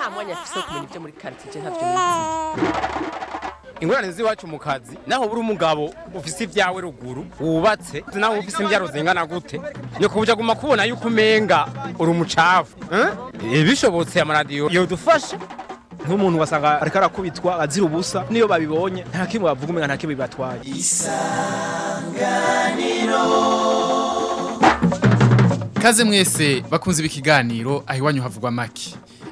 nta mwanya afise wo kumenya ibyo muri quartier ntavyo ingorane z'iwacu mu kazi. Naho buri umugabo ufise ibyawe ruguru wubatse naho ufise imbyaro zingana gute. Ni kubuja guma kubona yuko umenga uri umucafu eh? bishobotse amaradiyo yodufasha nk'umuntu wasanga ariko arakubitwa azira ubusa niyo babibonye nta kimwe bavuga umenga nta kimwe bibatwaye. Kaze mwese bakunze ikiganiro aho iwanyu havugwa maki.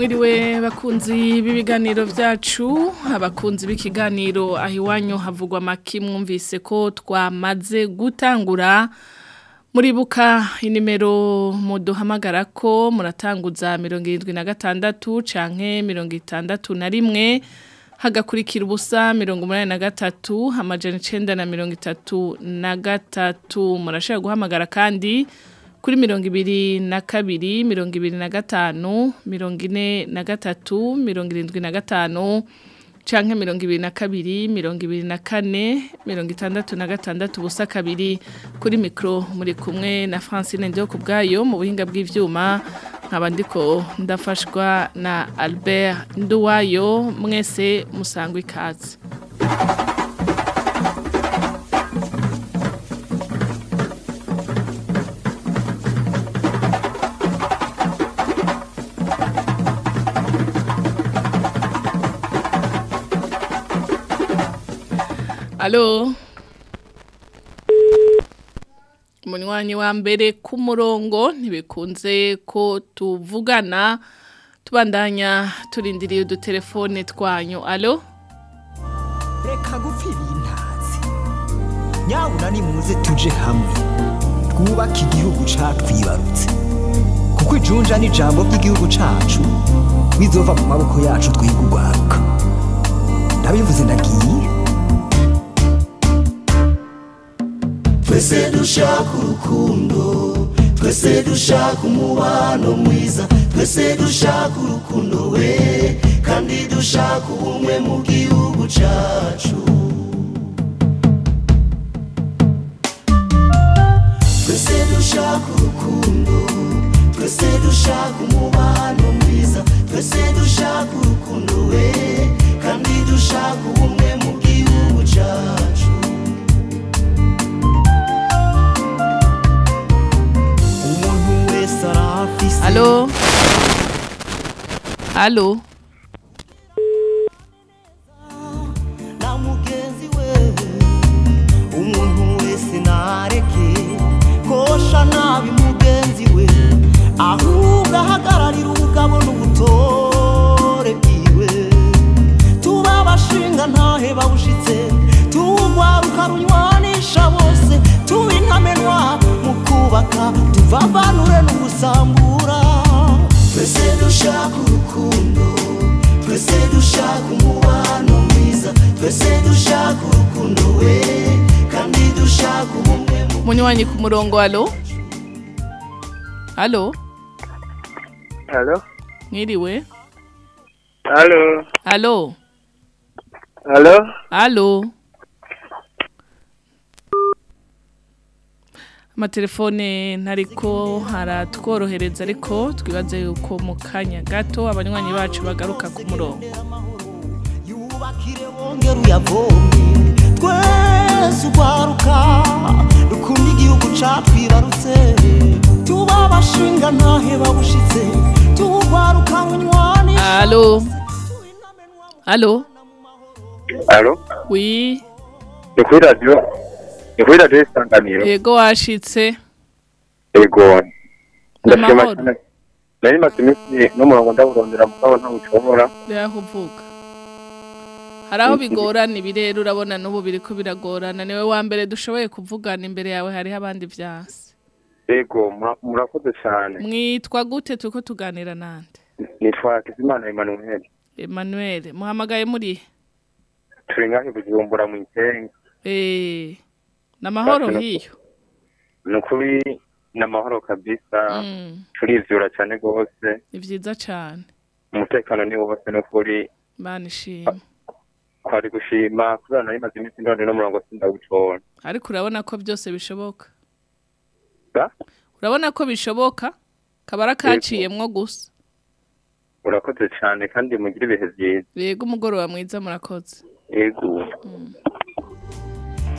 Mwiriwe bakunzi b'ibiganiro vyacu abakunzi b'ikiganiro aho iwanyu havugwa maki mwumvise ko twamaze gutangura. Muribuka inimero muduhamagara ko muratanguza mirongo irindwi na gatandatu canke mirongo itandatu na rimwe hagakurikira ubusa mirongo umunani na gatatu amajana icenda na mirongo itatu na gatatu. Murashobora guhamagara kandi kuri mirongo ibiri na kabiri mirongo ibiri na gatanu mirongo ine na gatatu mirongo irindwi na gatanu canke mirongo ibiri na kabiri mirongo ibiri na kane mirongo itandatu na gatandatu ubusa kabiri kuri mikro muri kumwe na Francine Ndio kubwayo mu buhinga bw'ivyuma nkaba ndiko ndafashwa na Albert Nduwayo mwese musangwa ikaze Alo. Umunywanyi wa mbere ku murongo ntibikunze ko tuvugana tubandanya turindiriye udutelefone twanyu. Alo. reka gupfira intazi nyabuna nimuze tuje hamwe twubake igihugu catwibarutse kuko ijunja n'ijambo ry'igihugu cacu bizova mu maboko yacu twiga urwaruka ndabivuze ndagiye twese dushaka urukundo twese dushaka umubano mwiza twese dushaka urukundo we kandi dushaka ubumwe mu gihugu cyacu wese nareke kosha nabi mugenzi we ahubwo ahagararira ubugabo n'ubutore bwiwe tuba abashinga ntahe bawushitse tuwugwaruka runywanisha bose tuba intamenwa mu kubaka tuvavanure n'ugusambura twese dushaka urukundo twese dushaka umubano mwiza twese dushaka urukundo we kandi dushaka ubumwe mu Umunywanyi ku murongo alo. Alo. Halo? Mwiriwe. Halo? Alo. Halo? Alo. Amatelefone ntariko haratworohereza ariko twibaze yuko mu kanya gato abanywanyi bacu bagaruka ku murongo. yakire wongera uyavome twese ugwaruka dukunda igihugu catwibarutse tuba abashinga ntahe babushitse tugwaruka bunywani Allô Allô alo? Oui? Ni kuri radiyo ni kuri radiyo isanganiro yego washitse. Yego. Ndashima cyane. Nari maze iminsi n'umurongo ndawurondera mugabo ntawushobora kuvuga hari aho bigorana ibirere urabona n'ubu biriko biragorana. Niwe wa mbere dushoboye kuvugana imbere yawe hariho abandi vyasi yego mura- murakoze cyane. Mwitwa gute? Turiko tuganira nande? Nitwa Hakizimana Emmanuel. Emmanuel muhamagaye muri turi ngaho i Bujumbura mu Isenga eh. Namahoro Ati, hiyo. ni ukuri ni amahoro kabisa. Mm, turivyura cyane rwose. Ni vyiza cane umutekano ni wose n'ukuri. Imana ishimwe twari gushima kubera nari maze iminsi ndonde n'umurongo sindawutora ariko urabona ko byose bishoboka? Urabona ko bishoboka? Kabara kaciyemwo gusa. Urakoze cyane kandi mugire ibihe byiza. Yego umugoroba mwiza murakoze. Yego.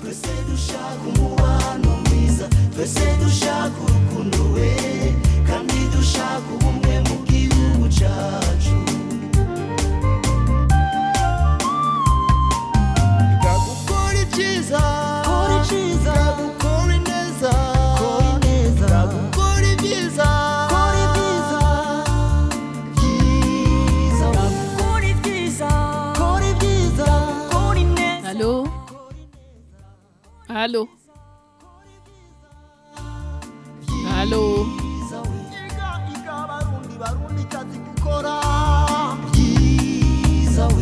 Twese dushaka umubano mwiza twese dushaka urukundo we kandi dushaka ubumwe mu gihugu cyacu Allô. Allô.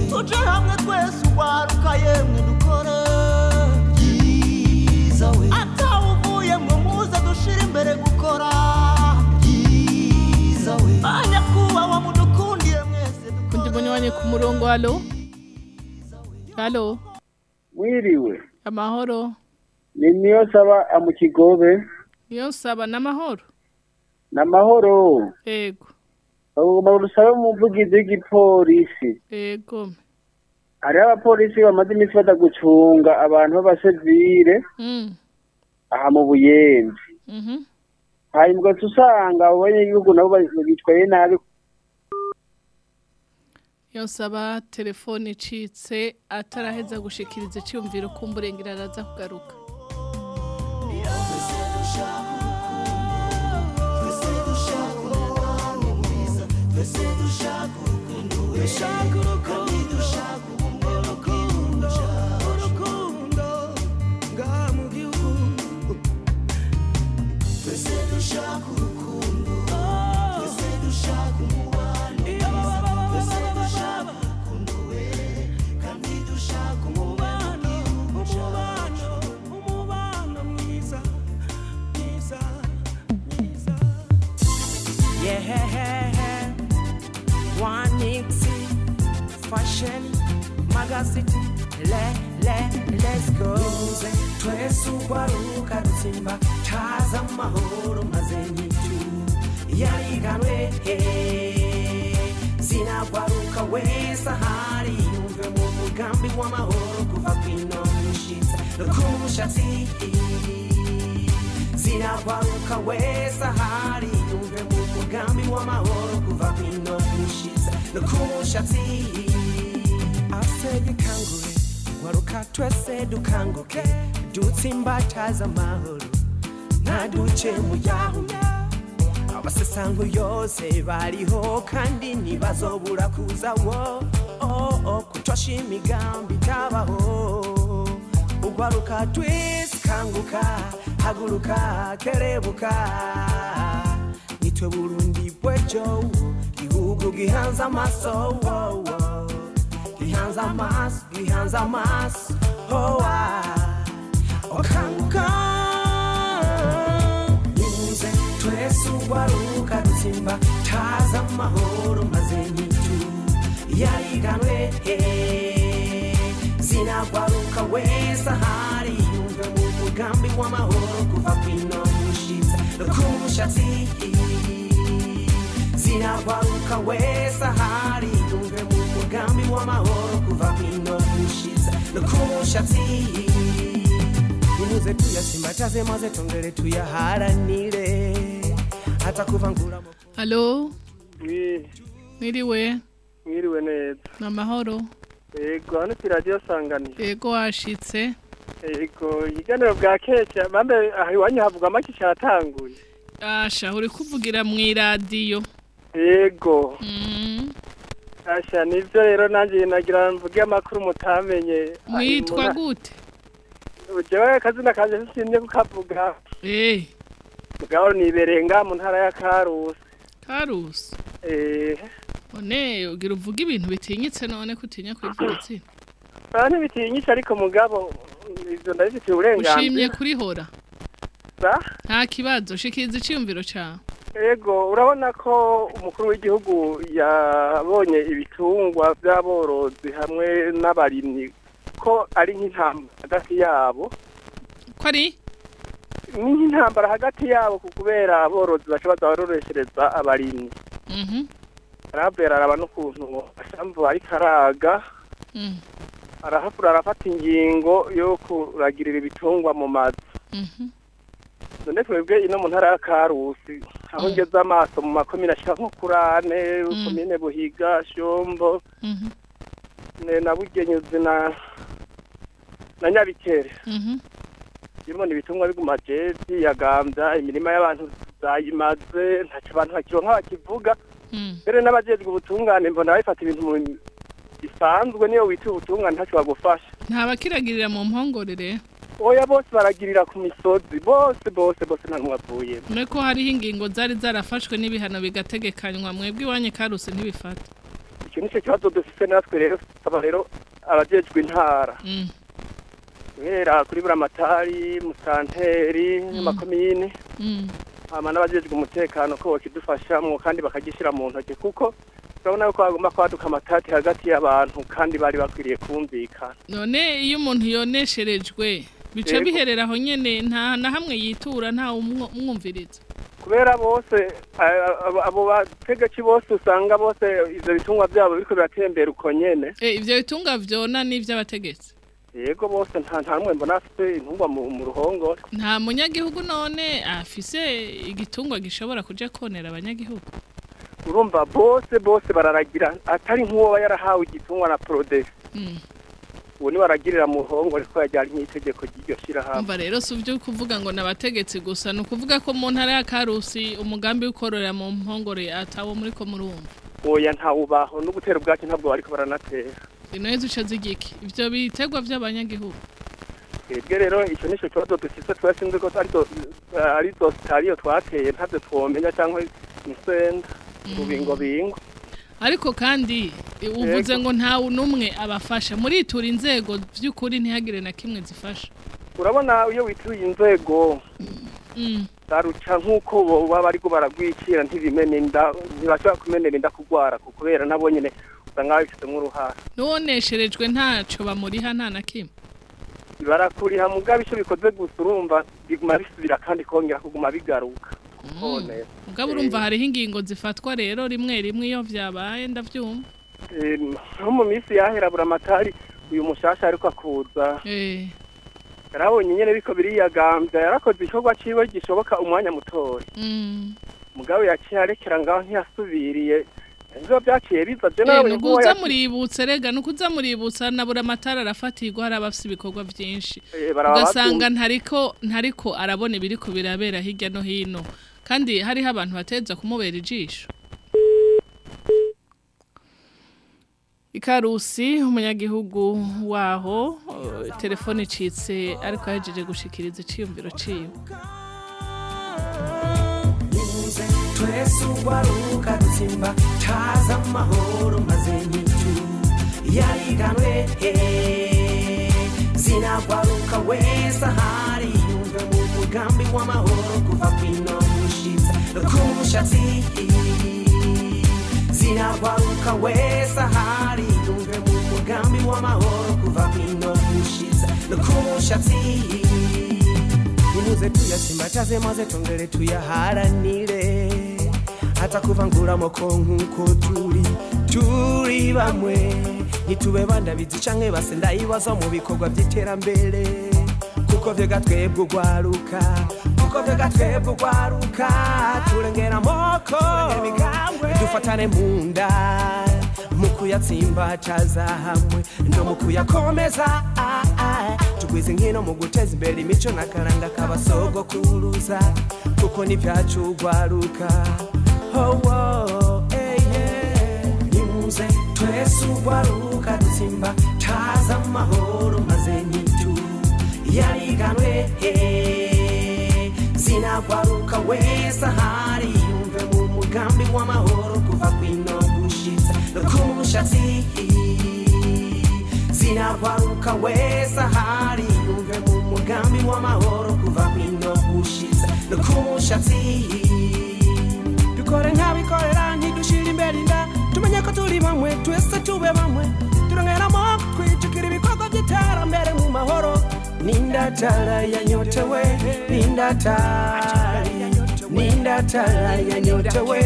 Tuje hamwe twese ugwaruka yemwe dukore byiza we atawuvuye mwe muze dushire imbere gukora byiza we banyakubahwa mudukundiye mwese kundi munywane ku murongo Allô? Allô? Wiriwe. Amahoro. Ni niyo saba mu kigobe. Niyo nsaba n'amahoro n'amahoro yego bagomba gusabe umuvugizi w'igipolisi. Yego hariho abapolisi bamaze iminsi badagucunga abantu b'abasivire mm. Aha mu buyenzi. Mhm hanyuma ugaca usanga abo banyagihugu nabo bitwaye nabi. Iyo nsaba telefone icitse ataraheza gushikiriza icyumviro kumburengera araza kugaruka. Yeah, one Nixie fashion magazine. Le, le, let's go. Twese ugwaruka rutsimba taza amahoro maze nyitu yariganwe sinagwaruka wese ahari yumve mu mugambi w'amahoro kuva kwino mushitsa. No ku mushatsi sinagwaruka wese ahari yumve mu mugambi w'amahoro kuva kwino mushitsa no ku mushatsi asege kangure gwaruka twese dukanguke dutsimbataza amahoro ntaduce mu yahuye abasesango yose bariho kandi ntibazobura kuza wo oh, oh, kutosha imigambi itabaho ugwaruka twese kanguka haguruka kerebuka nitwe burundi bwejo gihugu gihanze amaso gihanze amaso gihanze amaso ah. okanguka nimuze twese ugwaruka dutsimba taza amahoro maze nyitu yariganwe sinagwaruka wese ahari yumve mu mugambi w'amahoro kuva kwino mushitsa no ku mushatsi sinagwaruka wese ahari yumve mu mugambi w'amahoro kuva kwino umushatsi nimuze tuyasimbataze maze tongere tuyaharanire hata kuvangura Halo, Wi- niriwe, mwiriwe neza ni amahoro, yego hano kuri radiyo sanganiro yego washitse, yego ikiganiro bwa keca bambe aha iwanyu havuga amaki cyatanguye? Asha uri kuvugira mu iradiyo, yego Mm, asha nivyo rero nanjye nagira mvuge amakuru mutamenye. Mwitwa gute? jewe akazina kanje sinye kukavuga. Eh, mugabo nibereye nga mu ntara ya karusi. Karusi, eh. None ugira uvuga ibintu bitinyitse none kutinya kwivuga izina, bana ntibitinyisha ariko mugabo ivyo ndabifitiye uburenganzira ushimye kurihora, nta kibazo, shikiriza iciyumviro cawe. Ego urabona ko umukuru w'igihugu yabonye ibitungwa by'aborozi hamwe n'abarimyi ko ari nk'intambara hagati yabo. Ko ari? Ni nk'intambara hagati yabo ku kubera aborozi baca bazabaroreshereza abarimyi. Mhm, arabera araba n'ukuntu ashamvu ariko araga. Mhm, arahakura arafata ingingo yo kuragirira ibitungwa mu mazu. Mhm, none twebwe ino mu ntara ya karusi aho ngeze amaso mu makomine ashika nko kurane komine buhiga shombo. Mhm, ne- na bugenyuzi na na nyabikere. Mhm, birimo ibitungwa biguma jezi yagambya imirima y'abantu zayimaze ntacyo abantu bakironka bakivuga mhm. mbere n'abajejwe ubutungane mbona babifata ibintu bisanzwe niyo wita ubutungane ntacyo bagufasha. Nta bakiragirira mu mpongorere oya bose baragirira ku misozi. Bose bose bose nta none ko hariho ingingo zari zarafashwe n'ibihano bigategekanywa mwebwe iwanyu Karusi ntibifata icyo ni cyo kibazo dufite natwe rero aba rero abajejwe intara. Mm, guhera kuri buramatari musanteri n'amakomine mm. hama n'abajejwe umutekano ko bakidufashamwo kandi bakagishyira mu ntoki kuko turabona yuko hagomba kwaduka amatati hagati y'abantu kandi bari bakwiriye kumvikana. None iyo umuntu yonesherejwe bica biherera aho nyene nta na hamwe yitura nta umwumviriza. Kubera bose abo- bategetsi bose usanga bose ivyo bitungwa vyabo biriko biratembera uko nyene. Eh, ivyo bitunga vyona n'ivy'abategetsi. Yego bose nta nta n'umwe mbona afite intungwa mu mu ruhongore nta munyagihugu none afise igitungwa gishobora kuja konera abanyagihugu. Urumva bose bose bararagira atari nk'uwo yarahawe igitungwa na prodesi Mm. uwo ni we aragirira mu ruhongore ko yajyanye nk'itegeko ry'iryo shirahamwe umva rero si uvyo kuvuga ngo n'abategetsi gusa ni ukuvuga ko mu ntara ya karusi umugambi w'ukororera mu mpongore atawo muriko murumva. Oya ntawubaho no gutera ubwatsi ntabwo bariko baranatera. Ino zica zigiki ivyo biterwa vy'abanyagihugu. Twebwe rero icyo ni cyo kibazo dufise twese nzi ko ari zo ari zo sitariyo twateye ntabyo twomenya cyangwa insenda. Rubingo bingo ariko kandi uvuze ngo ntawe n'umwe abafasha. Muritura inzego vy'ukuri ntihagire na kimwe zifasha. Urabona iyo wituye inzego Mm. zaruca nk'uko baba bariko baragwikira ntibimene inda ntibashobora kumenera inda kugwara ku kubera nabo nyene usanga babifitemo uruhara n'uwonesherejwe ntaco bamuriha nta na kimwe. Barakuriha mugabo icyo bikoze gusa urumva biguma bisubira kandi kongera kuguma bigaruka. None, mugabo urumva hariho ingingo zifatwa rero rimwe rimwe iyo vyabaye ndavyumva eh, nko mu minsi yahera buramatari uyu mushasha ariko akuza. Eh. Yarabonye nyene biko biriyagambya yarakoze igikorwa ciwe gishoboka umwanya mutoya. Mm. mugabo yaciye arekera ngaho ntiyasubiriye. Ivyo vyaciye biza je Eh, ko nukuza yaciye- muributse rega nukuza muributsa nabura amatara arafatirwa hari abafise ibikorwa vyinshi. Eh, ugasanga ntariko ntariko arabona ibiriko birabera hirya no hino. Kandi hariho abantu bateza kumubera ijisho. Ikarusi umunyagihugu waho telefone icitse ariko ahejeje gushikiriza iciyumviro ciwe. Twese ugwaruka dutsimba taza amahoro maze nyitu yariganwe zinagwaruka wese ahari yumve mu mugambi w'amahoro kuva kwino mushitsa no ku mushatsi zinagwaruka wese ahari yumve mu mugambi w'amahoro kuva kwino mushitsa no ku mushatsi nimuze tuyasimbataze maze tongere tuyaharanire hata kuvangura amoko nk'uko turi turi bamwe ntitube bandabizi canke base ndayibaza mu bikorwa by'iterambere. Kuko vyega twebwe ugwaruka. Kuko vyega twebwe ugwaruka turengera amoko dufatane mu nda mu kuyatsimbacaza hamwe no mu kuyakomeza tugwize nkino mu guteza imbere imico n'akaranga k'abasogokuruza kuko n'ivyacu ugwaruka oh, oh, hey, yeah. nimuze twese ugwaruka dutsimba taza amahoro maze nyitu yariganwe eh, zinagwaruka wese ahari yumve mu mugambi w'amahoro kuva kwino gushitsa no ku mushatsi zinagwaruka wese ahari Ninda tala ya nyote we, ninda tali, ninda tala ya nyote we,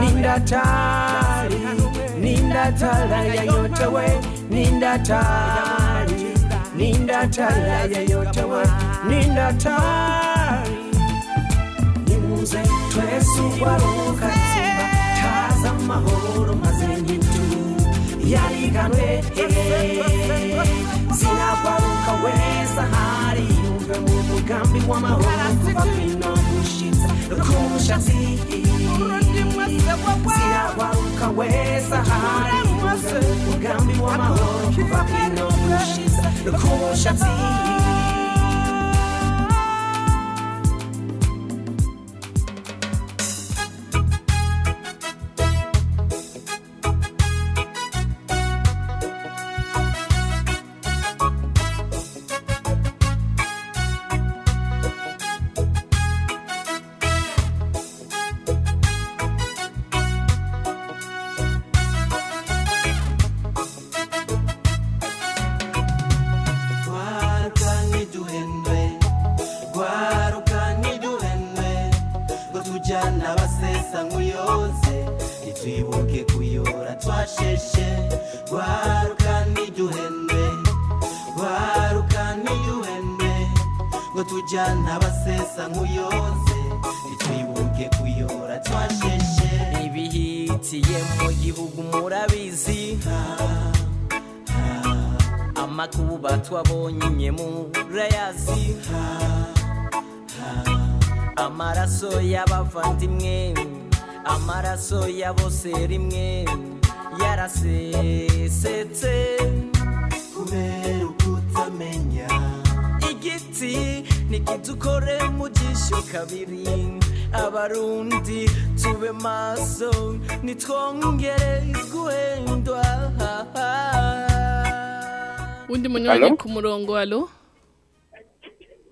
ninda tali, ninda tala ya nyote we, ninda tali, ninda tala ya we, ninda tali. Twesu taza mahoro yali zina kwa wese ahari yumve mu mugambi w'amahoro kuva kwino gushitsa ku mushatsi zinagwaruka wese ahari yumve mu mugambi w'amahoro kuva kwino gushitsa ku mushatsi Ngo tujyana abasesa nk'uyoze Ntitwibuke kuyora twasheshe. Ibihitiye mu gihugu murabizi. Amakuba twabonye murayazi amaraso y'abavandimwe amaraso ya bose rimwe yarasesetse. Kubera ukutamenya igiti nikidukore mu jisho kabiri. Abarundi tube maso nitwongere guhendwa undi munywanyi Alo? ku murongo alo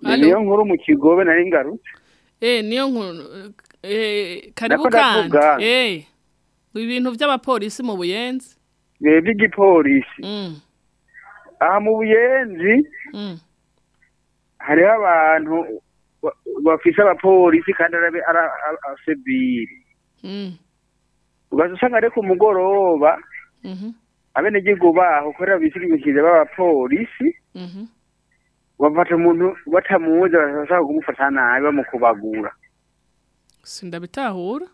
niyo nkuru mu kigobe nari ngarutse. Eh niyo nkuru eh karibu kandi eh ibintu by'abapolisi mu buyenzi? Bihe by'igipolisi. Mm. Aha mu buyenzi? Mm. Hariho abantu ba- bafise abapolisi kandi arabe ari abasivili mm ugaza usanga ari ku mugoroba mhm abenegihugu baho kubera bisigimikije b'abapolisi mhm bafata umuntu batamuzi bashaka kumufata nabi bamukubagura. Sindabitahura.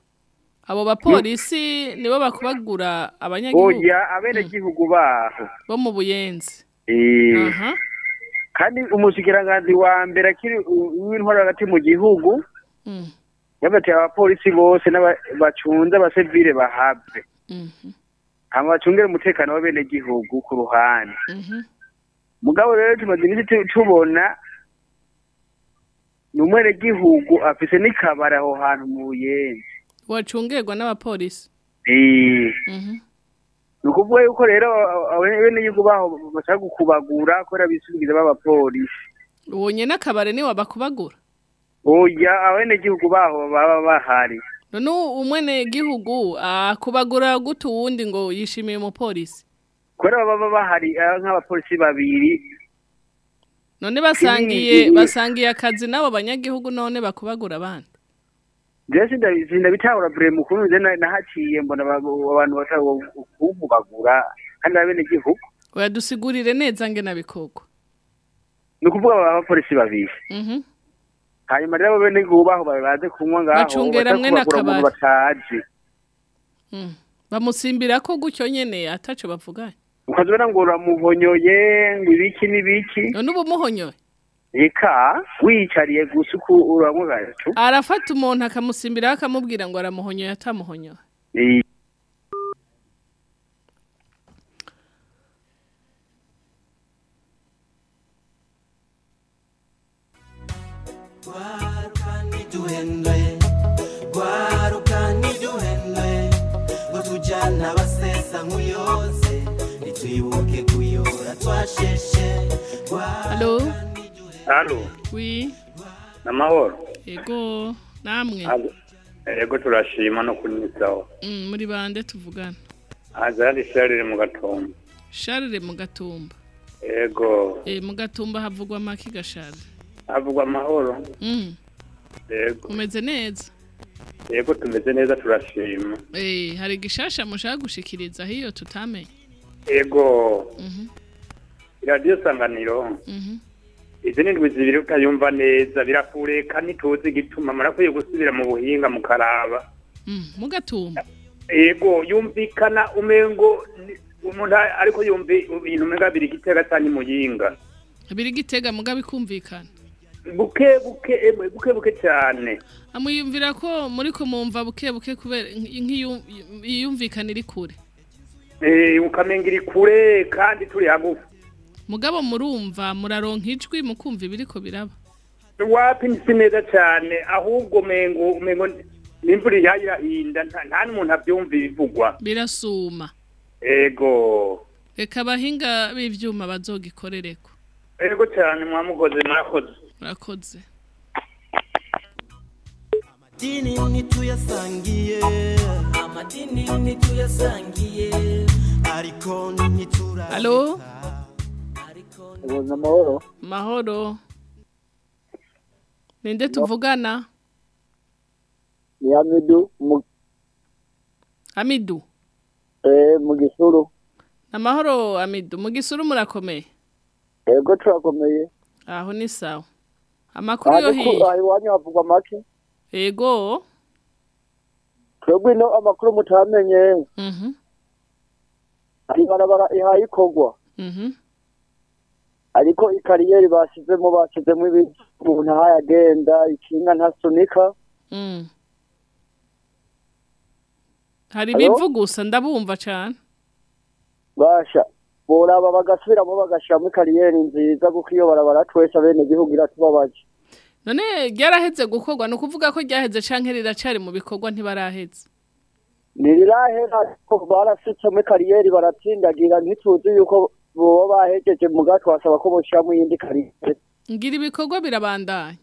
Abo bapolisi nibo bakubagura abanyagihugu? Oya abenegihugu baho. Bo mu buyenzi. Eh, aha. Kandi umushikiranganzi wa mbere akiri w'intwaro hagati mu gihugu mm. yabateye abapolisi bose n'aba- bacunze abasivile bahave mhm hama bacungere umutekano w'abenegihugu ku ruhande. Mhm mugabo rero tumaze iminsi tubona ni umwenegihugu afise n'ikabari aho hantu mu buyenzi. Wacungerwa n'abapolisi ni ukuvuga yuko rero abenegihugu baho bashaka gukubagura kubera bisubiza b'abapolisi. Uwo nyene akabare ni we bakubagura oya abenegihugu baho baba bahari. None umwene gihugu akubagura gute uwundi ngo yishimiye umupolisi? Kubera baba bahari ah, nk'abapolisi babiri. None basangiye basangiye akazi n'abo banyagihugu none bakubagura abandi? Jewe sinda- sindabitahura bure mukuru nahaciye mbona aba- abantu bashaka kunkubagura kandi abenegihugu oya dusigurire neza ngena bikorwa ni ukuvuga aba abapolisi babiri Mhm. hanyuma rero bene ngubaho baze kunywa ngaho Bacungera mwe n'akabari. batazi. Mm. bamusimbira ko gutyo nyene ataco bavuganye ukazibona ngo uramuhonyoye ngo ibiki n'ibiki. None ubu muhonyoye. Reka wiyicariye gusa uko gato arafata umuntu akamusimbira akamubwira ngo aramuhonyoye atamuhonyoye. Tujyana abasesa nk'uyoze Ntitwibuke kuyora twasheshe. Halo Halo, wi namahoro. ego namwe. Ego turashima no kunyizaho. Mm, muri bande tuvugana. Azari sharire mu gatombo. Charles mu gatumba Ego, eh mu gatumba havugwa maki gashara havugwa amahoro. mm. Ego, umeze neza? Ego tumeze neza turashima. eh hari gishasha mushaka gushikiriza hiyo tutamenye? Ego, mhm. Iradiyo sanganiro. mhm. Izi ni indwi zibiri utayumva neza birakureka ntituzi igituma murakwiye gusubira mu buhinga mukaraba. mm mu gatumba Ego, yumvikana umengo umuntu ariko yumva ibintu umenga biri gitega cyane muyinga. biri gitega muga bikumvikana Buke buke emwe buke buke cyane. amuyumvira ko muri ko mumva buke buke kubera nk'iyumvikana iri kure Eh, ukamenga iri kure kandi turi hagufi. Mugabo murumva muraronka ijwi mukumva ibiriko biraba. Wapi si neza cyane ahubwo umengo n'imvura ihaye irahinda nta n'umuntu abyumva ibivugwa. Birasuma. Ego. Reka abahinga b'ivyuma bazogikorereko. Ego cyane mwamukoze mwakoze murakoze. Amadini ntituyasangiye Amadini ntituyasangiye Ariko ntitura Halo amahoro mahoro. Ninde tuvugana? Ni hamidu mu amidu eh, mu gisuru. Amahoro amidu mu gisuru murakomeye? Ego turakomeye. Aho ni sawa. Amakuru yo hiya aha iwanyu havugwa make? Ego twebwe ino amakuru mutamenye. Mhm. Hari ibarabara ihaye ikorwa mhm. Ariko ikariyeri bashyizemo bashyizemo ibintu umuntu ahaye agenda ikinga ntasunika mm. Hari ibivu gusa ndabumva cyane. Basha boraba bagasubiramo bagashyiramo ikariyeri nziza kuko iyo barabara twese abene gihugu iratubabaje. None ryaraheze gukorwa ni ukuvuga ko ryaheze canke riracari mu bikorwa ntibaraheze. Ntirirahera ariko barasitsemo ikariyeri baratsindagira ntituzi yuko boba bahejeje muga twasaba ko boshyiramo iyindi kariyeri ngira ibikorwa birabandanya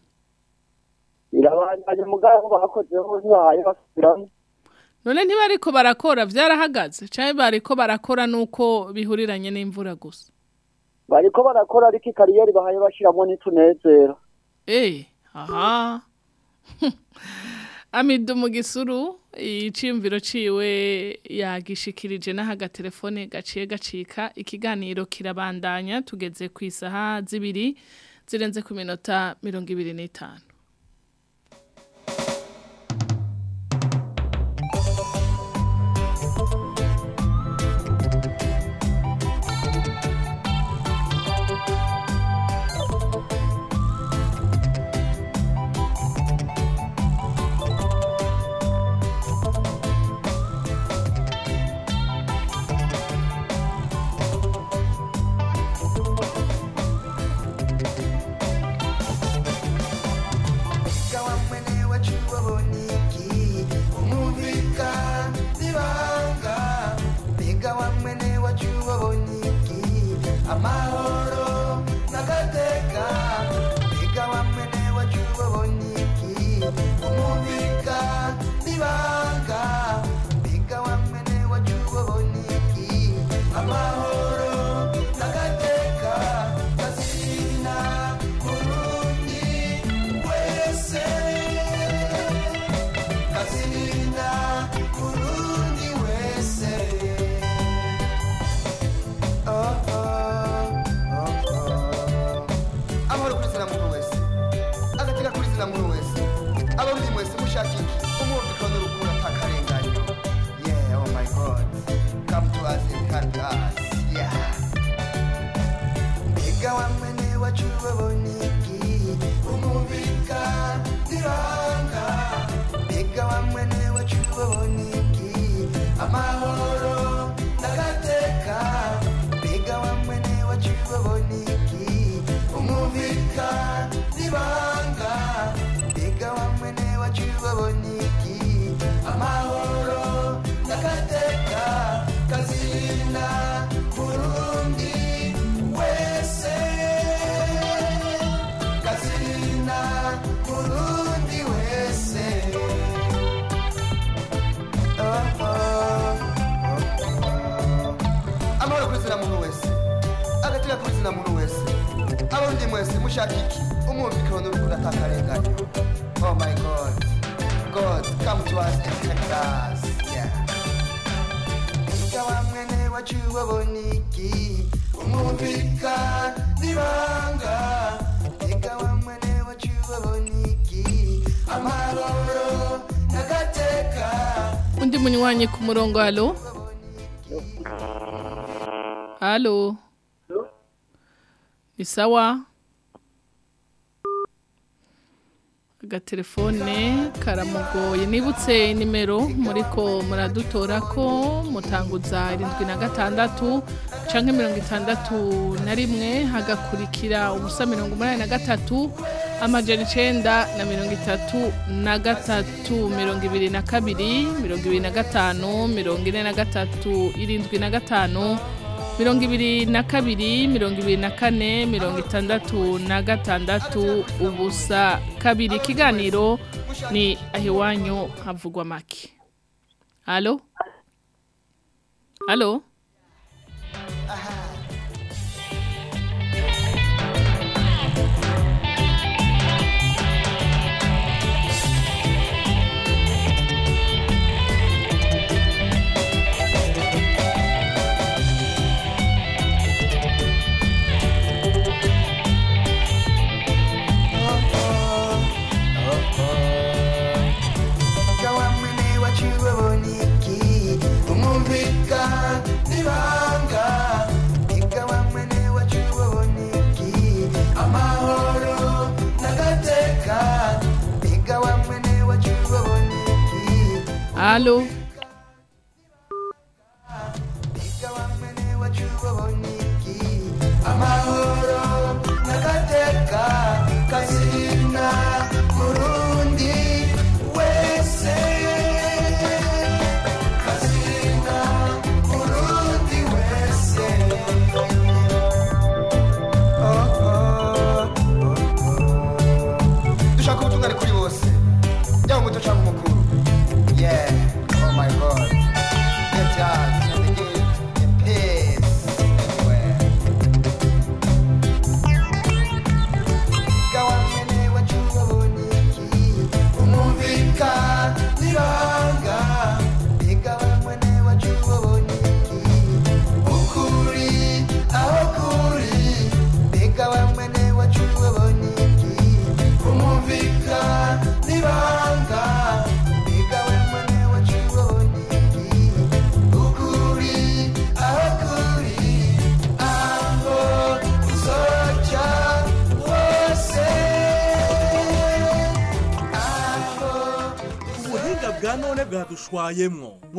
birabandanya mugabo bakozeho ntibahaye basubiramo. None ntibariko barakora vyarahagaze. Canke bariko barakora nuko bihuriranye n'imvura gusa. Bariko barakora ariko ikariyeri bahaye bashyiramo ntitunezera Eh, aha. Amidu mu gisuru iciyumviro ciwe yagishikirije n'aho agatelefone gaciye gacika ikiganiro kirabandanya tugeze ku isaha zibiri zirenze ku minota mirongo ibiri n'itanu. Munywanyi ku murongo halo halo ni sawa? Agatelefone karamugoye. Nibutse nimero muriko muradutora ko mutanguza irindwi na gatandatu canke mirongo itandatu na rimwe hagakurikira ubusa mirongo umunani na gatatu amajana icenda na mirongo itatu na gatatu mirongo ibiri na kabiri mirongo ibiri na gatanu mirongo ine na gatatu irindwi na gatanu mirongo ibiri na kabiri mirongo ibiri na kane mirongo itandatu na gatandatu ubusa kabiri. Ikiganiro ni ahiwanyu havugwa make halo halo Alô? None bwadushwayemwo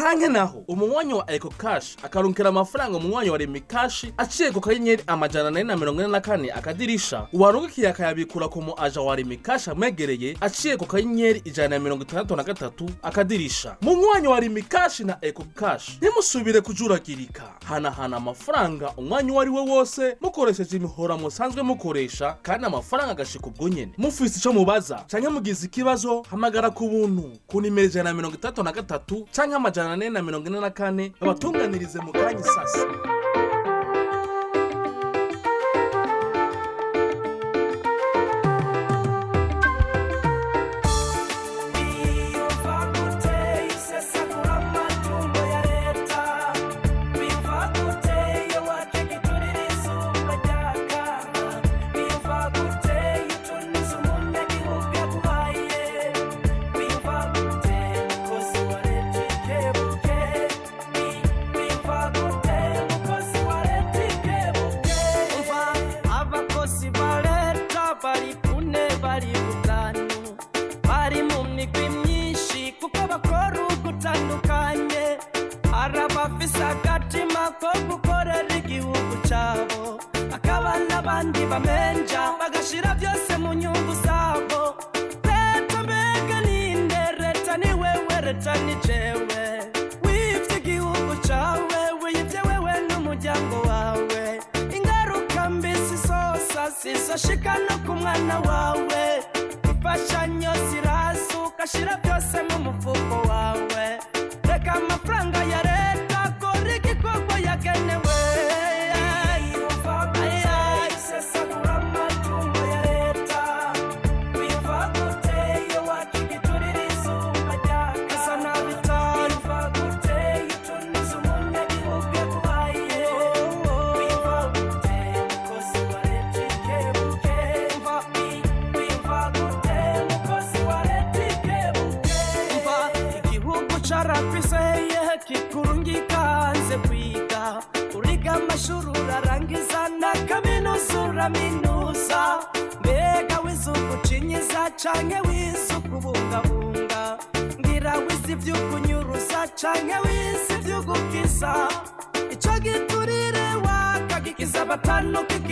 canke naho. Umunywanyi wa eco cash akarunkira amafaranga umunywanyi wa remi cash aciye ku kanyenyeri amajana ane na mirongo ine na kane akadirisha. Uwarungikiye akayabikura ku mu aja wa remi cash amwegereye aciye ku kanyenyeri ijana na mirongo itandatu na gatatu akadirisha. Munywanyi wa remi cash na eco cash ntimusubire kujuragirika. Hanahana amafaranga umwanya uwo ari we wose mukoresheje imihora musanzwe mukoresha kandi amafaranga agashika ubwo nyene mufise ico mubaza canke mugize ikibazo hamagara ku buntu ku nimero ijana na mirongo itandatu na gatatu canke amajana ijana na mirongo ine na kane babatunganirize mu kanya isasi. ijanja bagashyira byose mu nyungu zabo. Leta mbega ninde? Leta ni wewe leta ni jewe. Wibye igihugu cyawe wibye wewe n'umuryango wawe. Ingaruka mbi zisosa zizoshika no ku mwana wawe. Imfashanyo zirazuka shyira byose mu mufuko wawe kanye w'isi by'ugupfisa icyo giturire wakagikuza batanu kiki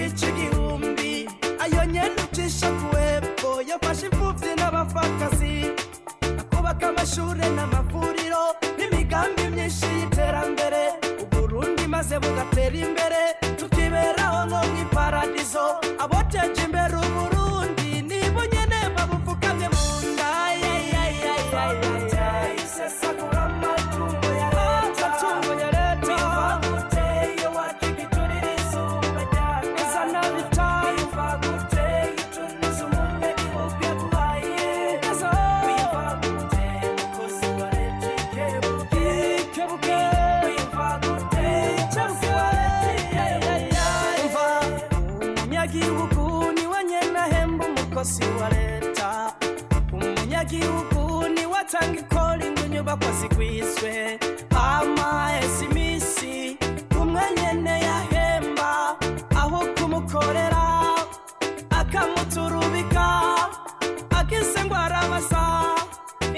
se ngo arabaza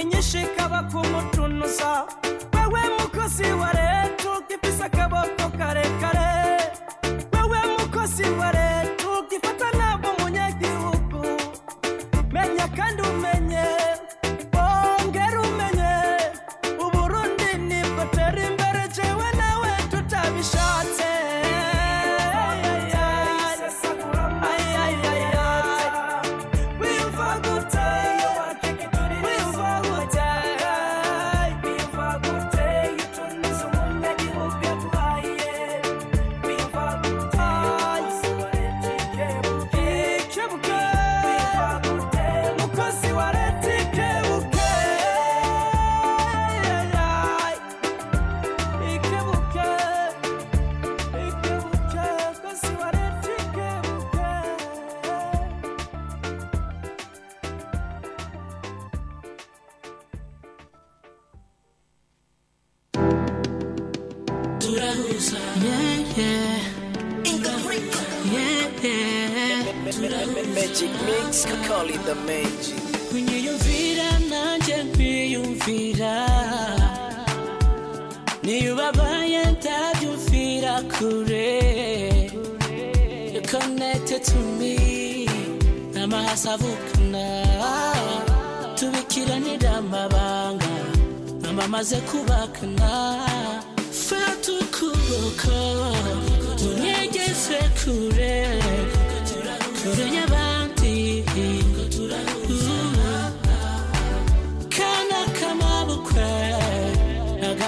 inyinshi ikaba kumucunuza wewe mukozi wa leta ugifise akaboko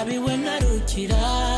Baby, when I do it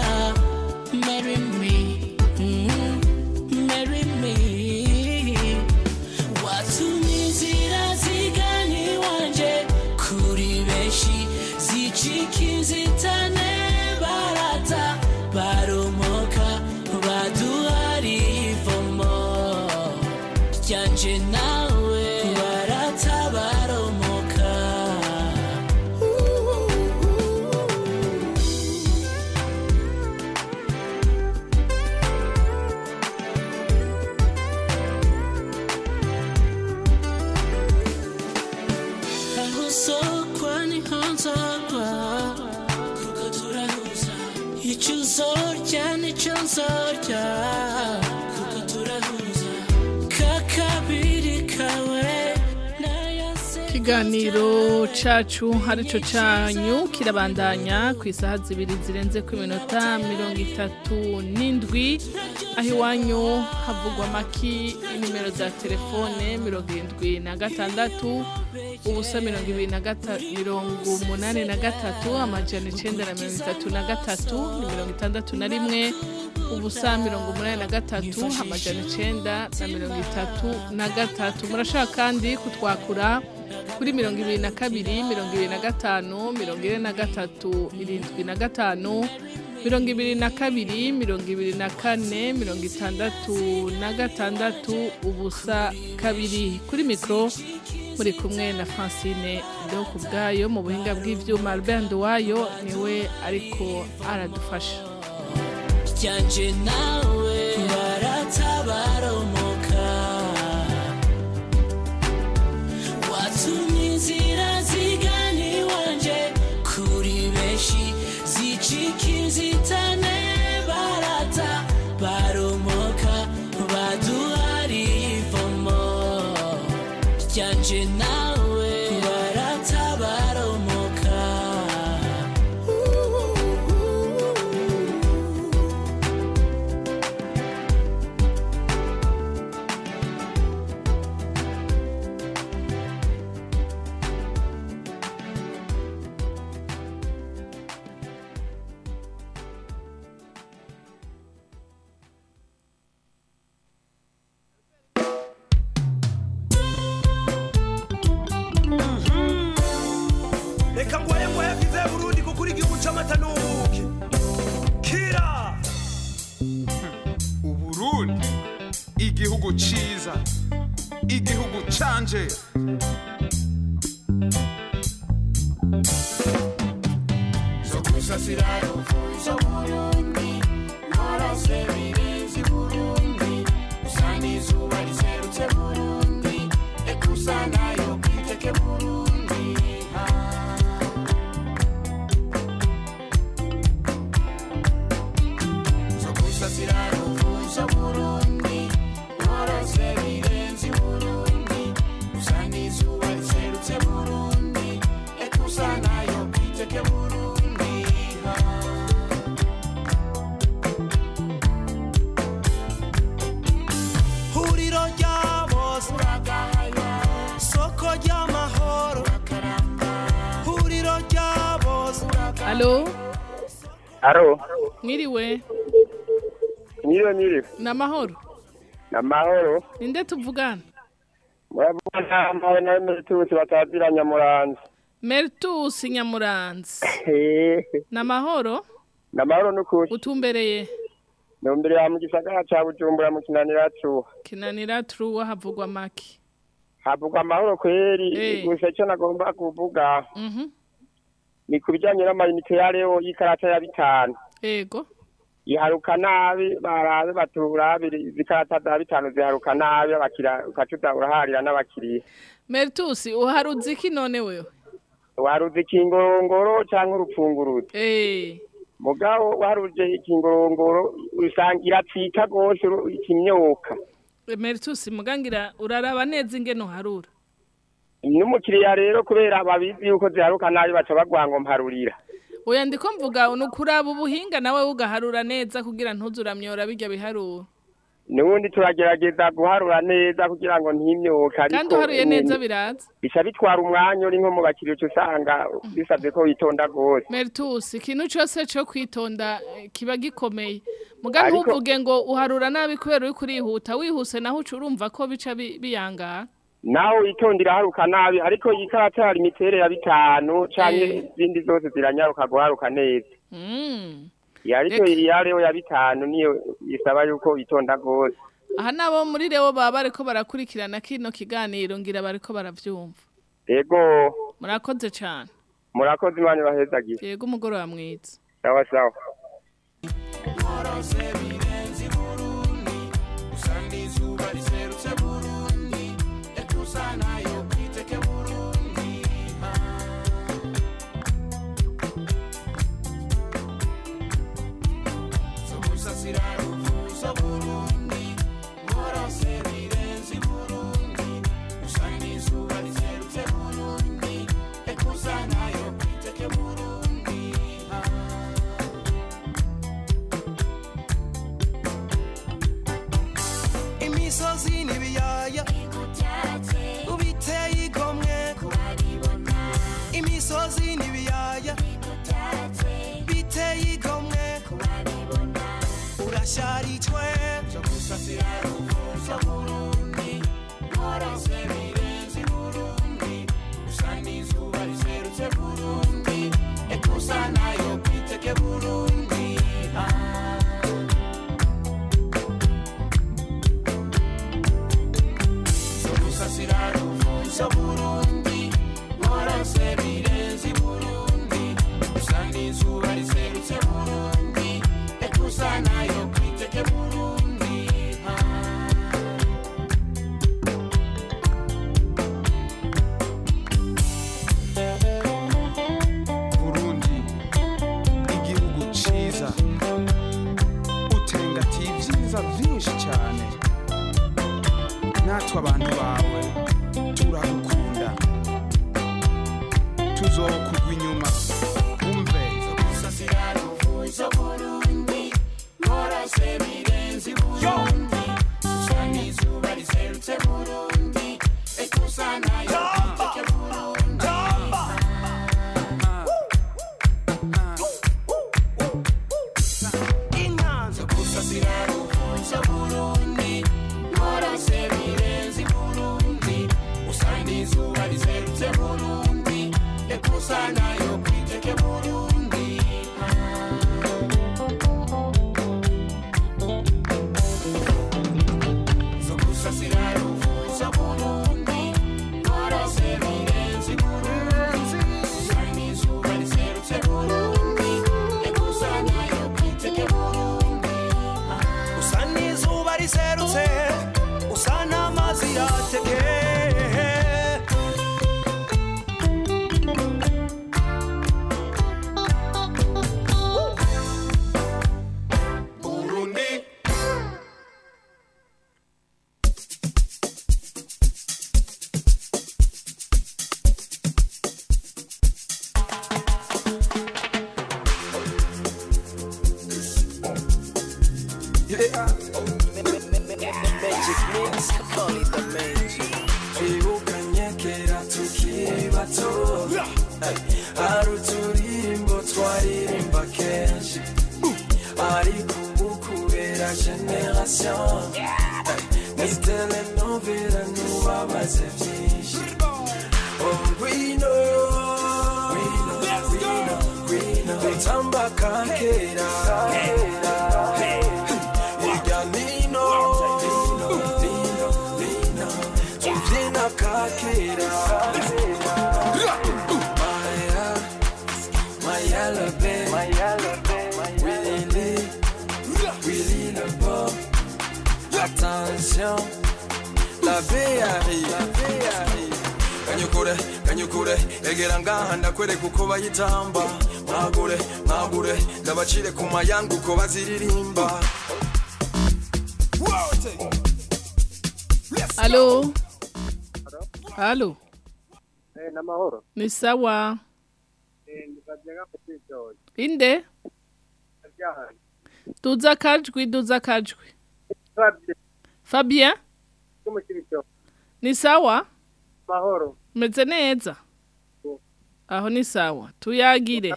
ikiganiro cacu arico canyu kirabandanya ku isaha zibiri zirenze ku minota mirongo itatu n'indwi. Aho iwanyu havugwa amaki inimero za telefone mirongo irindwi na gatandatu ubusa mirongo ibiri na mirongo umunani na gatatu amajana icenda na mirongo itatu na gatatu mirongo itandatu na rimwe. Ubusa mirongo umunani na gatatu amajana icenda na mirongo itatu na gatatu. Murashaka kandi kutwakura kuri mirongo ibiri na kabiri mirongo ibiri na gatanu mirongo ine na gatatu irindwi na gatanu mirongo ibiri na kabiri mirongo ibiri na kane mirongo itandatu na gatandatu ubusa kabiri. Kuri mikoro muri kumwe na francine do ku bwayo mu buhinga bw'ibyuma. Albert wayo ni we ariko aradufasha. Ryanje nawe aro. Mwiriwe mwiriwe mwiriwe ni amahoro ni amahoro ninde tuvugana? Murabona amahoro nawe metusi batazira nyamuranza Mertus Nyamuranzi. Ni amahoro ni amahoro n'ukuri utumbereye ni imbere ya mu gisagara ca bujumbura mu kinanira cuha kinanira truwa havugwa maki. Havugwa amahoro kweri. Eh. gusa icyo nagomba kuvuga mhm. Ni ku bijyanye n'amayinite ya reo y'ikarata ya bitanu. Ego iharuka nabi barabe baturabire izikarata za bitanu ziharuka nabi abakiriya ukacuza uraharira n'abakiriya. Mertus uharuzi iki none wewe? Waruze ikingorongoro cyangwa urupfunguruzo eh. Mugabo waruje ikingorongoro usanga iratsika rwose uru- ikimyoka Mertus mugangira uraraba neza ingene uharura. N'umukiriya rero kubera babizi yuko ziharuka nabi baca bagwa ngo mparurira. Oya ndiko mvuga ukuraba ubuhinga nawe ugaharura neza kugira ntuzuramyora bijya biharura n'ubundi turagerageza guharura neza kugira ngo ntimyoke ariko kandi uharuye neza biraza. bica bitwara umwanya uri nko mu bakiriya uca usanga bisabye ko witonda rwose. Meritus ikintu cyose cyo kwitonda eh, kiba gikomeye. Muga ntuvuge ngo uharura nabi kubera uri kurihuta wihuse naho urumva ko bica bi- biyangara nawe witondera haruka nabi ariko iyi karata hari imiterere ya bitanu canke Eh. izindi zose ziranyaruka guharuka neza. Mm. Ya, ariko iyi rero ya bitanu niyo isaba yuko witonda rwose. Aha nabo muri rero baba bariko barakurikirana kino kiganiro ngira bariko baravyumva. Yego murakoze cyane murakoze imana ibahezagiye yego umugoroba mwiza. Sawa sawa. shoddy twang. Chabusa siaro, saburundi, mora semirenzi burundi, usani zuba riseru te burundi, e kusana yo kite ke burundi. Ah. Chabusa siaro, saburundi, mora ibyiza byinshi cyane. Natwe abantu bawe turagukunda tuzokugwa inyuma. Umve. Ruvuza hari uturirimbo twaririmba kenshi ariko ubu kubera generasiyo ni telenovela n'ubabaze byinshi Oh, ngwino ngwino ngwino ngwino utamba kankera. rien. La paix arrive, la paix arrive. kanyukure kanyukure egera ngahanda kwereka uko bayitamba. Mwagure mwagure ndabacire ku mayangu uko baziririmba. Halo? Halo? Ni amahoro ni sawa inde? Tuza akajwi duza akajwi Fabien? Ni sawa? Mahoro. Meze neza aho ni sawa. Tuyagire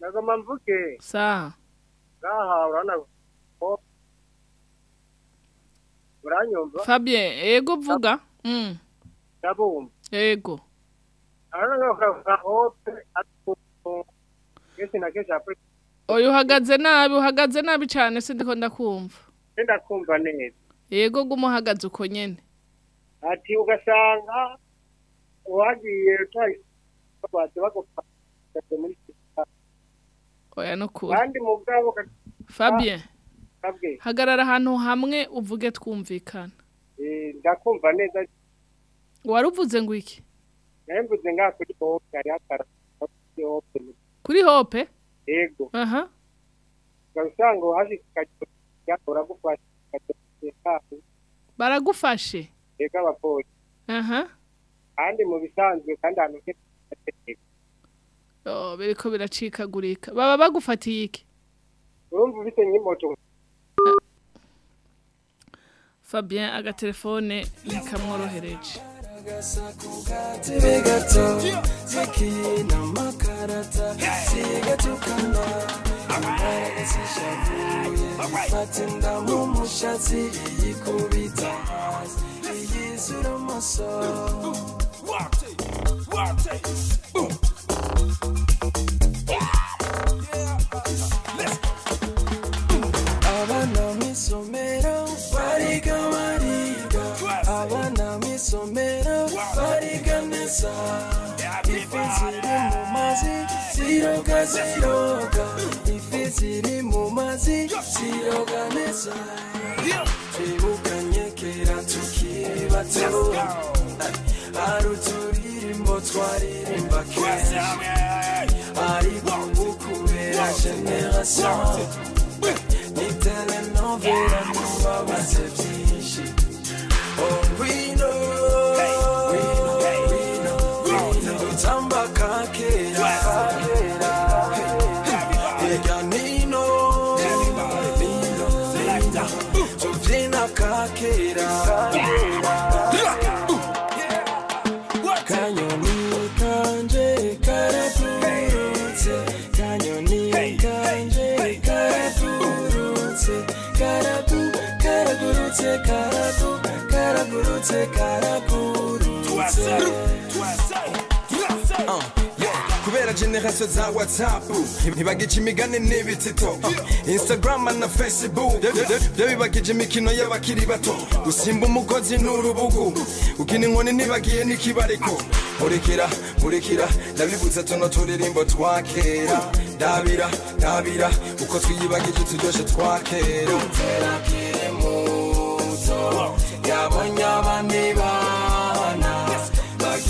nagomba mvuge sawa ngaha urabona ko uranyumva Fabien ego vuga? Mm. Ndabumva ego. Oyo uhagaze nabi uhagaze nabi cyane sindiko ndakumva ndenda kumva neza yego guma uhagaze uko nyene. Ati ugasanga uhagiye utari babaze bagufasha muri oya no kuri kandi mugabo Fabien kabwe hagarara ahantu hamwe uvuge twumvikana. Eh, ndakumva neza. Waruvuze ngo iki? Nayemvuze ngaha kuri hope hari akara kuri hope. Yego. Aha. Ugasanga uhashika uragufasha baragufashe? Yego abapolisi. Aha. Kandi mu bisanzwe kandi ahantu henshi oh biriko biracikagurika. Baba bagufatiye iki? Urumva ufite nk'imoto. Fabien agatelefone ntikamworohereje. Gato ifata inda mu mushatsi yikubita hasi yizura amaso abana mw'isomero bariga bariga abana mw'isomero bariga neza ifi ziri mu mazi ziroga ziroga ziri mu mazi ziroga neza twibukanye kera tukiri bato hari uturirimbo twaririmba kenshi ariko ubu kubera generation ni telenovela ntubabaze byinshi. Oh ngwino ngwino ngwino dutamba kakera kubera generasiyo za watsapu ntibagica imigani n'ibitito Uh, instagram na facebook byo- bibagije imikino y'abakiri bato. Gusimba umugozi n'urubugu ukina inkoni ntibagiye n'ikibariko. Nkurikira nkurikira ndabibutsa tuno turirimbo twa kera. Ndabira ndabira uko twiyibagije uturyoshe twa kera. Akiri muto yabonye abandi bana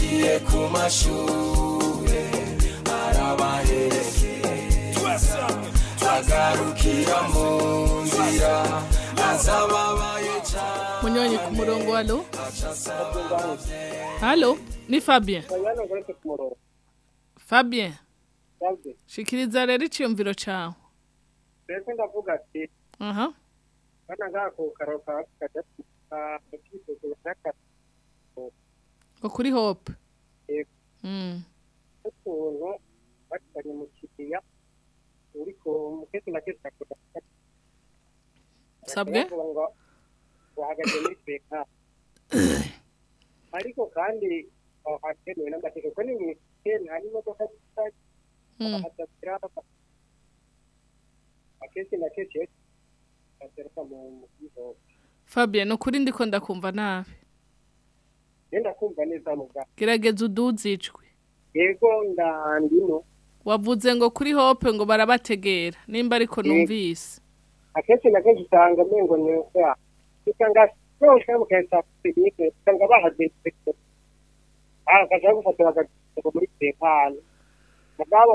bagiye ku mashure arabaherekeza agarukira mu nzira azababaye cyane munyonyi ku murongo halo halo ni Fabien ku Fabien shikiriza rero iciyumviro cawe rero ndavuga ati aha bana ngaha ku karo ka kajya mu cyitozo n'akazi kuri hope Yego. mm ukuntu bakanye umukiriya uri ku mukesi na akora sabwe? Bahagaze muri beka ariko kandi hakenewe n'amategeko ni mu ikeni hari imodoka zitari Mm. bahadapira akesi na kesi yo ateruka mu mukizo Fabien ukuri ndiko ndakumva nabi. Yenda kumva neza mu bwa gerageza uduze ijwi yego ndandino wavuze ngo kuri hope ngo barabategera. Nimba ariko numvise. Akenshi na kenshi usanga amengo ni ya. Usanga yose mu kesa tekinike usanga bahageze. Akaja gufata bagagenda muri tekano mugabo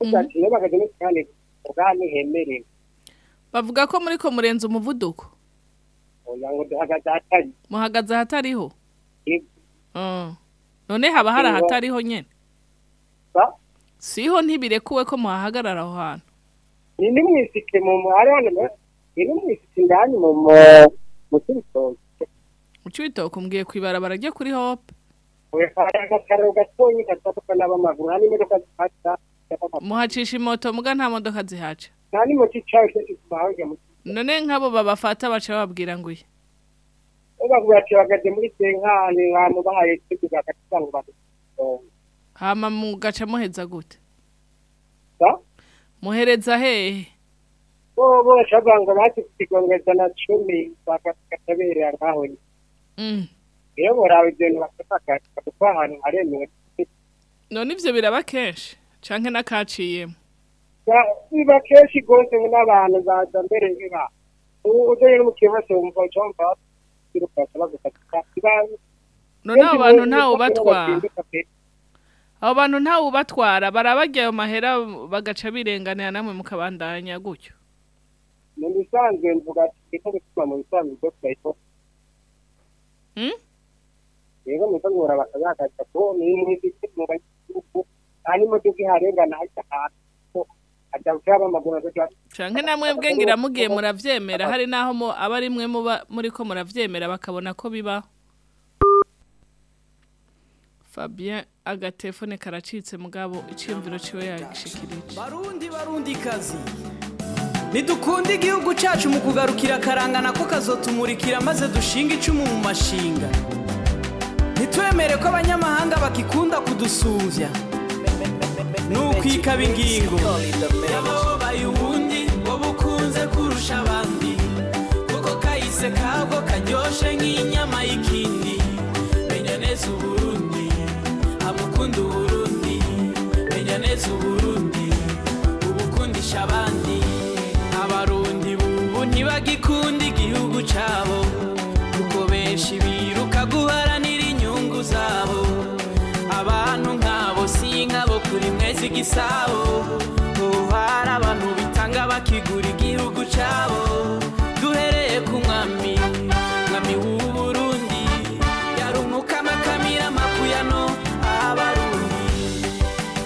iyo bagagenda muri tekano ubwani hemerewe bavuga ko muri ko murenza umuvuduko. Muhagaze ahatariho. None haba hari ahatariho nyene? Sa? siho ntibirekuwe ko muhahagarara aho hantu? Ni nimwisike mu hariho na iri mwifite indani mu mu- kibitoki mu cibitoke umbwiye kwibarabara ryo kuri hope? Hari agataro gatonyi gatambuka n'abamaguru. Hari imodoka zihata muhacisha imoto muga nta modoka zihaca. Nta n'imoto icaye. None nk'abo babafata baca bababwira ngo uye. Ati bagaje muri senkani hama bahaye ikigo bakavuga ngo badutonga hama mugaca muheza gute Sa? muhereza hehe bo bo basi kigongeza na cumi bakataberera ngaho nyine Mm. iyo boraba ibintu bakafaka kuko ahantu haremewe none ivyo biraba kenshi canke n'akaciyemo Ba- biba kenshi rwose n'abantu baza mbere biba ujyayo n'umukiriya wese wumva bagufata none abo bantu ntawe ubatwara abo bantu ntawe ubatwara barabajya ayo mahera bagaca birenganira namwe mukabandanya gutyo mu bisanzwe mvuga niko gutuma mu bisanzwe bwo turayiko Hmm? rero mu bisanzwe bakazagaza ko ni mu ifite mu gihugu nta n'imodoka iharengana hajya ahantu canke namwe bwe ngira mugiye muravyemera hari naho aba ari mwe muba muriko muravyemera bakabona ko bibaho Fabien agatelefone karacitse mugabo iciyumviro ciwe yagishikirije. Barundi barundi kazi. Nidukunda igihugu cyacu mu kugarukira akarangana ko kazotumurikira maze dushinga icumu mu mashinga. Ntitwemere ko abanyamahanga bakikunda kudusumvya ni ukwikaba ingingo. Yababaye ubundi wowe ukunze kurusha abandi. Kuko kahise kabwo karyoshe nk'inyama y'ikindi menya neza uburundi amukunda uburundi menya neza uburundi ubukundisha abandi. Mwezi igisabo hari abantu bitanga bakigura igihugu cyabo duhereye ku mwami mwami w'uburundi yarumuka amakamira makuyano abarundi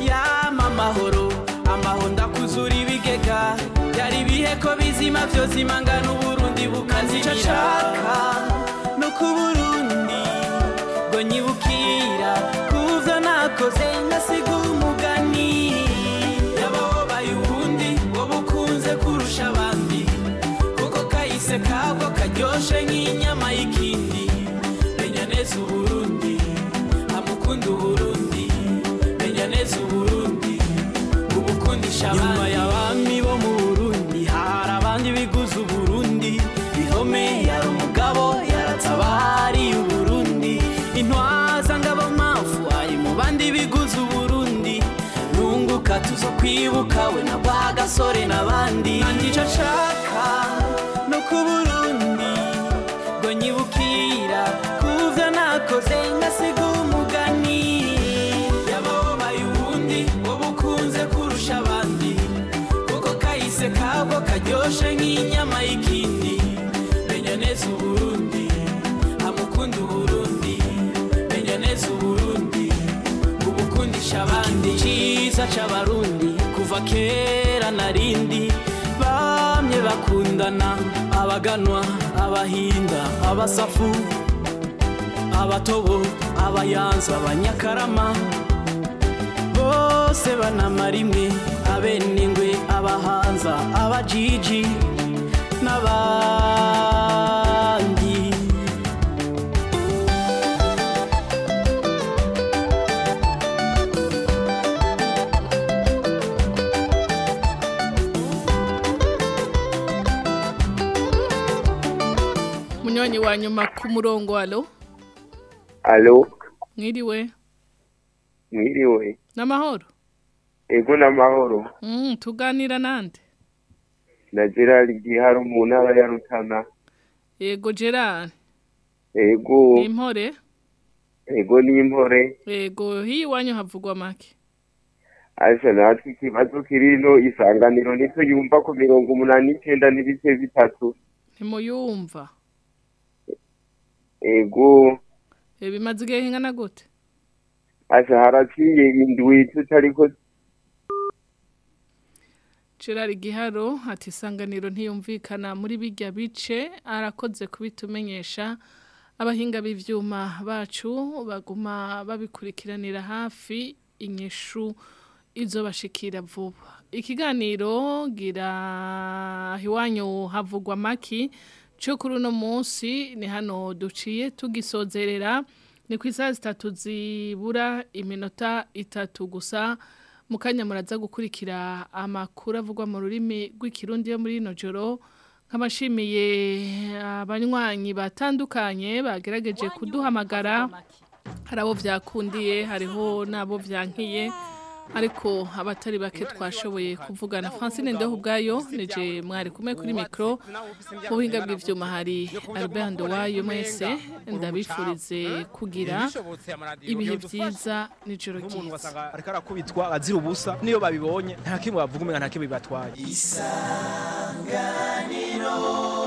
yama amahoro amahoro ndakuzura ibigega. Byari ibihe ko bizima byose imangana uburundi bukazica karyoshe nk'inyama y'ikindi menya neza uburundi amukunda uburundi menya neza uburundi ubukundisha abandi. Cyiza c'abarundi kuva kera narindi bamye bakundana abaganwa abahinda abasafu abatobo abayanza abanyakarama. Bose banamara imwe abenengwe abahanza abajiji n'abandi. Munywanyi wa nyuma ku murongo alo alo mwiriwe? Mwiriwe. N'amahoro? Ego n'amahoro Mm, tuganira nande na gerard gihari mu ntara ya rutana. Yego gerard. Ego. Ni impore ego n'impore yego hiyi iwanyu havugwa make? Asa natwe ikibazo kirino isanganiro nito yumva ku mirongo umunani n'icyenda n'ibice bitatu ntimuyumva ego. Eh, bimaze igihe kingana gute asa haraciye indwi tutariko Gerard Giharo ati isanganiro ntiyumvikana muri bijya bice arakoze kubitumenyesha. Abahinga b'ivyuma bacu baguma babikurikiranira hafi inyishu izo bashikira vuba. Ikiganiro gira hiwanyu havugwa maki. Cyo kuri uno munsi ni hano duciye tugisozerera. Ni ku isaha zitatu zibura iminota itatu gusa. Mu kanya muraza gukurikira amakuru avugwa mu rurimi rw'ikirundi yo muri ino joro nk'abashimiye abanywanyi batandukanye bagerageje kuduhamagara. Hari abo byakundiye hariho n'abo byankiye ariko abatari bake twashoboye kuvugana. Francine Ndeho ubwayo nije mwari kumwe kuri mikro. Mu buhinga bw'ivyuma hari Albert Ndowayo mwese. Ndabifurize kugira ibihe byiza nijoro ryiza. Wasanga ariko arakubitwa azira ubusa. Niyo babibonye nta kimwe bavuga umenga nta kimwe bibatwaye. Isanganiro.